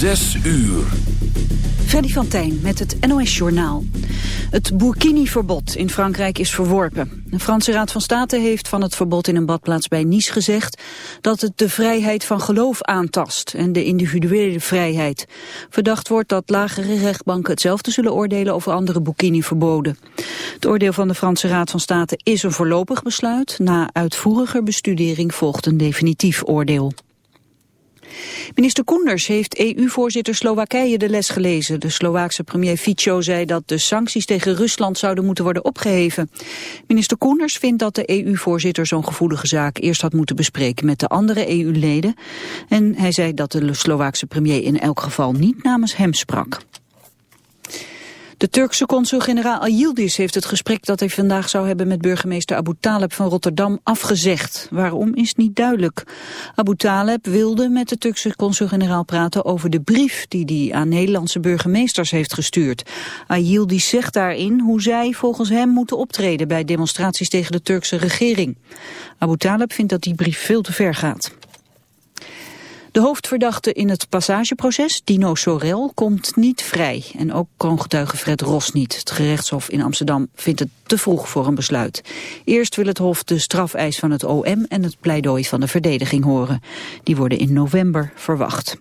Zes uur. Freddy van Tijn met het NOS Journaal. Het Burkini-verbod in Frankrijk is verworpen. De Franse Raad van State heeft van het verbod in een badplaats bij Nice gezegd... dat het de vrijheid van geloof aantast en de individuele vrijheid. Verdacht wordt dat lagere rechtbanken hetzelfde zullen oordelen over andere Burkini-verboden. Het oordeel van de Franse Raad van State is een voorlopig besluit. Na uitvoeriger bestudering volgt een definitief oordeel. Minister Koenders heeft EU-voorzitter Slowakije de les gelezen. De Slovaakse premier Fico zei dat de sancties tegen Rusland zouden moeten worden opgeheven. Minister Koenders vindt dat de EU-voorzitter zo'n gevoelige zaak eerst had moeten bespreken met de andere EU-leden. En hij zei dat de Slovaakse premier in elk geval niet namens hem sprak. De Turkse consul-generaal Ayildiz heeft het gesprek dat hij vandaag zou hebben met burgemeester Abu Taleb van Rotterdam afgezegd. Waarom is niet duidelijk. Abu Taleb wilde met de Turkse consul-generaal praten over de brief die hij aan Nederlandse burgemeesters heeft gestuurd. Ayildiz zegt daarin hoe zij volgens hem moeten optreden bij demonstraties tegen de Turkse regering. Abu Taleb vindt dat die brief veel te ver gaat. De hoofdverdachte in het passageproces, Dino Sorel, komt niet vrij. En ook kroongetuige Fred Ros niet. Het gerechtshof in Amsterdam vindt het te vroeg voor een besluit. Eerst wil het hof de strafeis van het OM en het pleidooi van de verdediging horen. Die worden in november verwacht.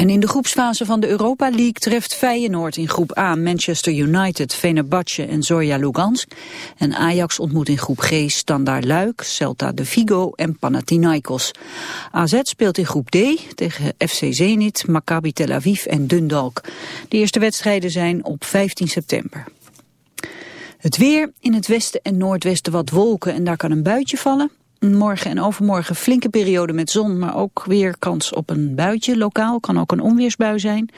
En in de groepsfase van de Europa League treft Feyenoord in groep A Manchester United, Fenerbahce en Zorya Lugansk. En Ajax ontmoet in groep G Standard Luik, Celta de Vigo en Panathinaikos. AZ speelt in groep D tegen FC Zenit, Maccabi Tel Aviv en Dundalk. De eerste wedstrijden zijn op 15 september. Het weer, in het westen en noordwesten wat wolken en daar kan een buitje vallen. Morgen en overmorgen flinke periode met zon, maar ook weer kans op een buitje. Lokaal kan ook een onweersbui zijn.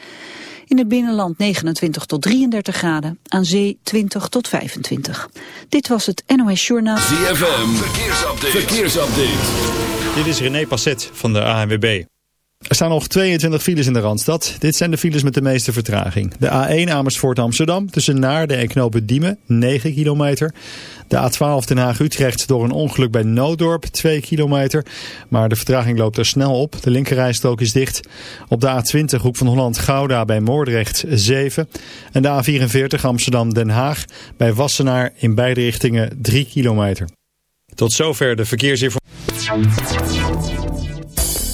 In het binnenland 29 tot 33 graden, aan zee 20 tot 25. Dit was het NOS Journaal. ZFM, verkeersupdate. verkeersupdate. Dit is René Passet van de ANWB. Er staan nog 22 files in de Randstad. Dit zijn de files met de meeste vertraging. De A1 Amersfoort Amsterdam tussen Naarden en Knopen Diemen 9 kilometer. De A12 Den Haag-Utrecht door een ongeluk bij Nooddorp 2 kilometer. Maar de vertraging loopt er snel op. De linkerrijstrook is dicht. Op de A20 Hoek van Holland-Gouda bij Moordrecht 7. En de A44 Amsterdam-Den Haag bij Wassenaar in beide richtingen 3 kilometer. Tot zover de verkeersinformatie.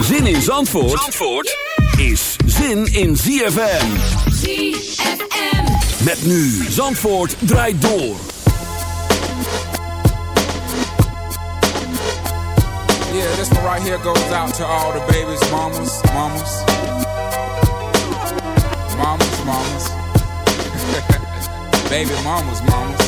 Zin in Zandvoort, Zandvoort is zin in ZFM. ZFM. Met nu Zandvoort draait door. Yeah, this one right here goes out to all the babies, mamas, mamas. Mamas, mamas. Baby mamas, mamas.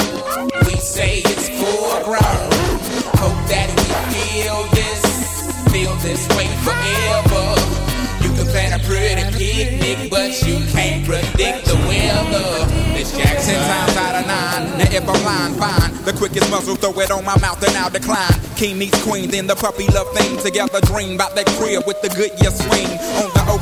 Say it's full grown. Hope that we feel this, feel this way forever. You can plan a pretty picnic, but you can't predict the weather. Miss Jackson times out of nine. Now if I'm lying, fine. The quickest muzzle, throw it on my mouth and I'll decline. King meets queen, then the puppy love thing. Together dream about that crib with the Goodyear swing. On the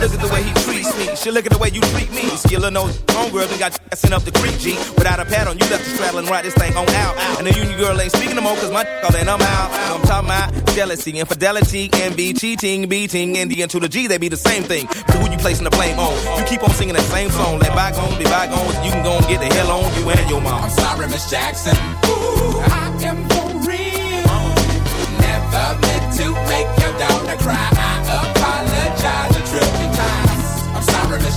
Look at the way he treats me. She look at the way you treat me. Skillin' no homegirl and got you up the creek, G. Without a pad on, you left the straddle ride this thing on out. And the union girl ain't speaking no more, cause my all and I'm out. I'm talking about jealousy, infidelity, envy, cheating, beating, and the to the G, they be the same thing. But who you placing the blame on? You keep on singing that same song. Let bygones be bygones, you can go and get the hell on you and your mom. I'm sorry, Miss Jackson. Ooh, I am for real. Never meant to make your daughter cry. I apologize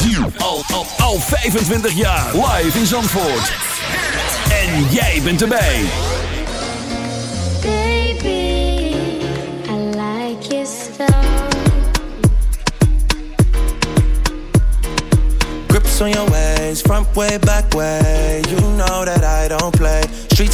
Al, al, al 25 jaar. Live in Zandvoort. En jij bent erbij. Baby, I like your style. Grips on your ways, front way, back way.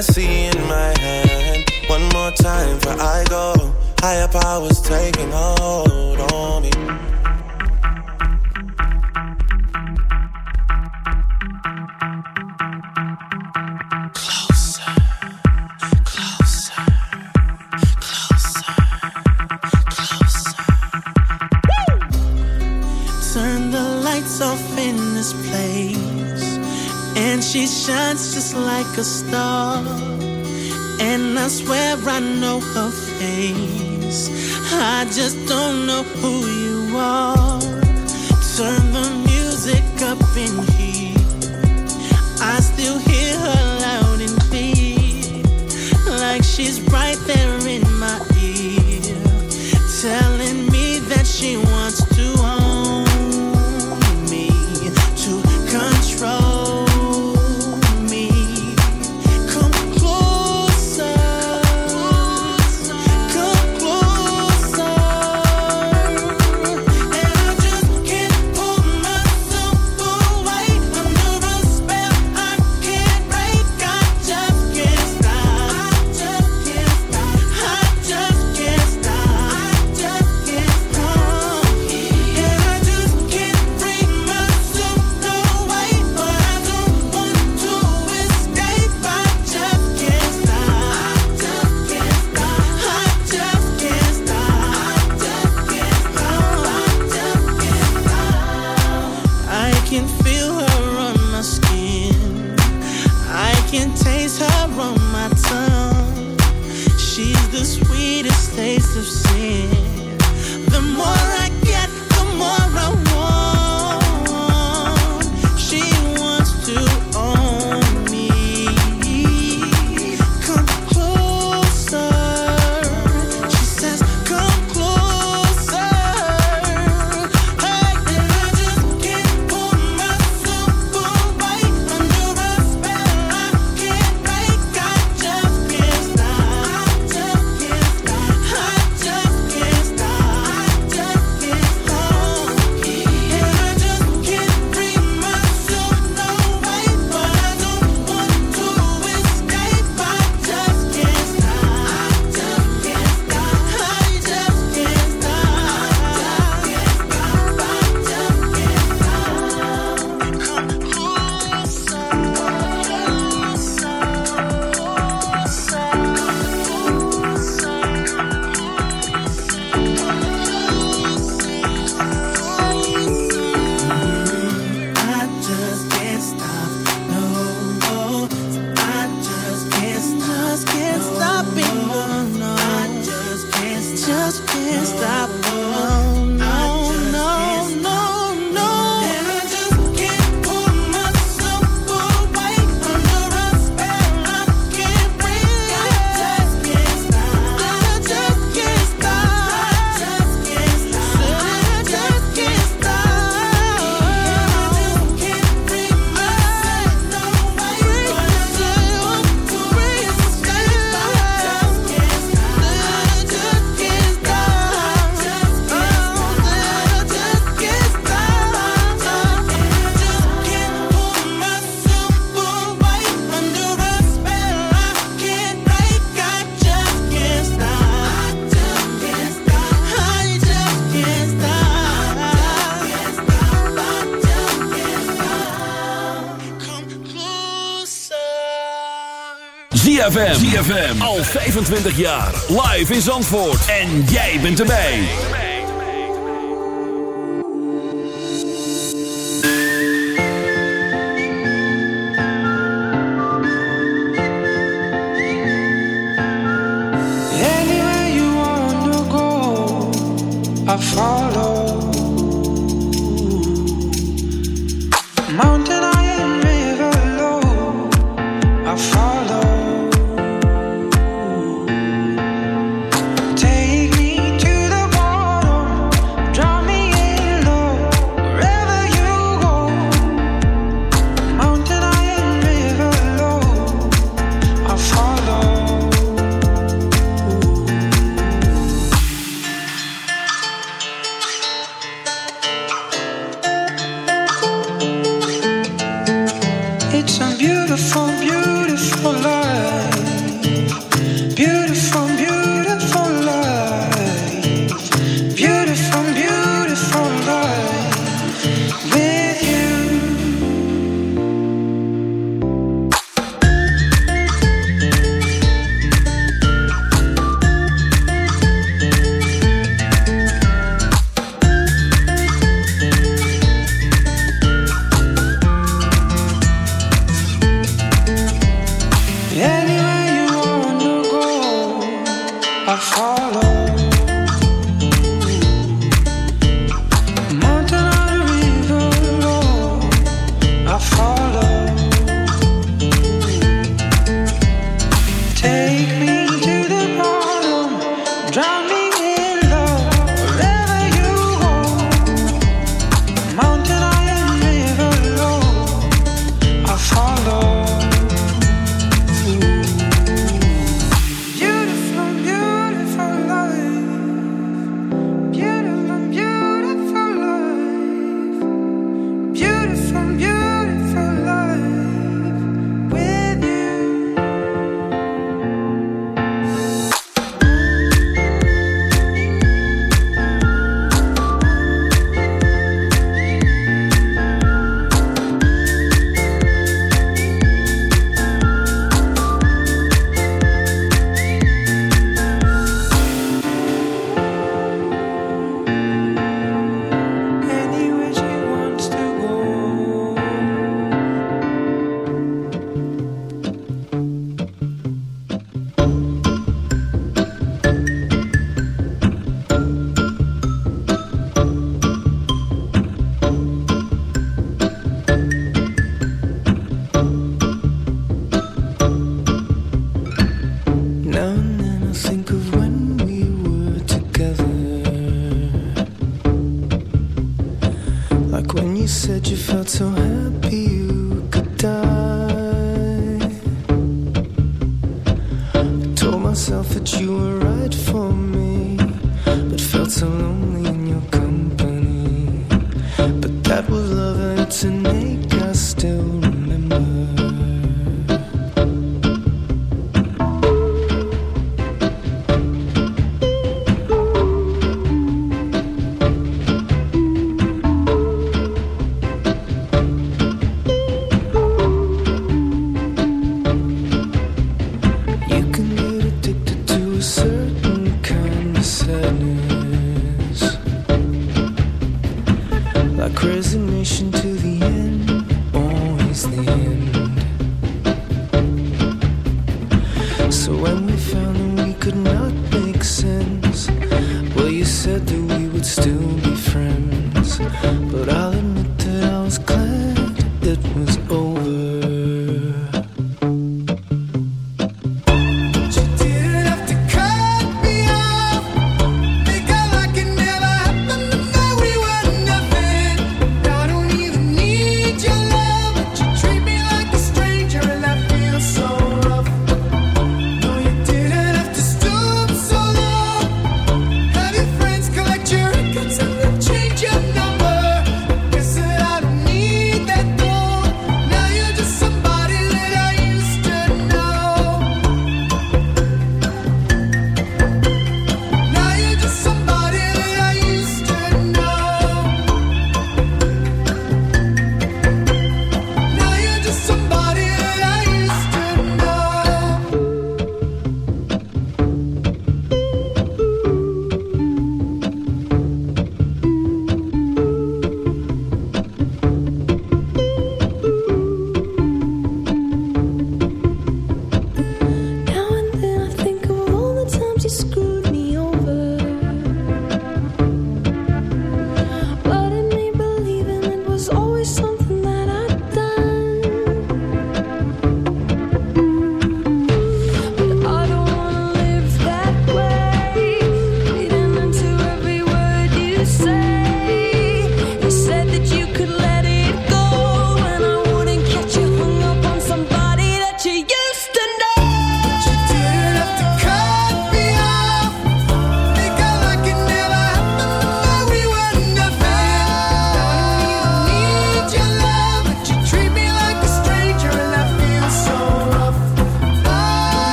Hennessy in my hand. One more time for I go. Higher powers taking hold on me. Closer, closer, closer, closer Turn the lights off in this place, and she shines just like a star. Her face. I just don't ZFM. Al 25 jaar. Live in Zandvoort. En jij bent erbij. Anywhere you wanna go, I follow.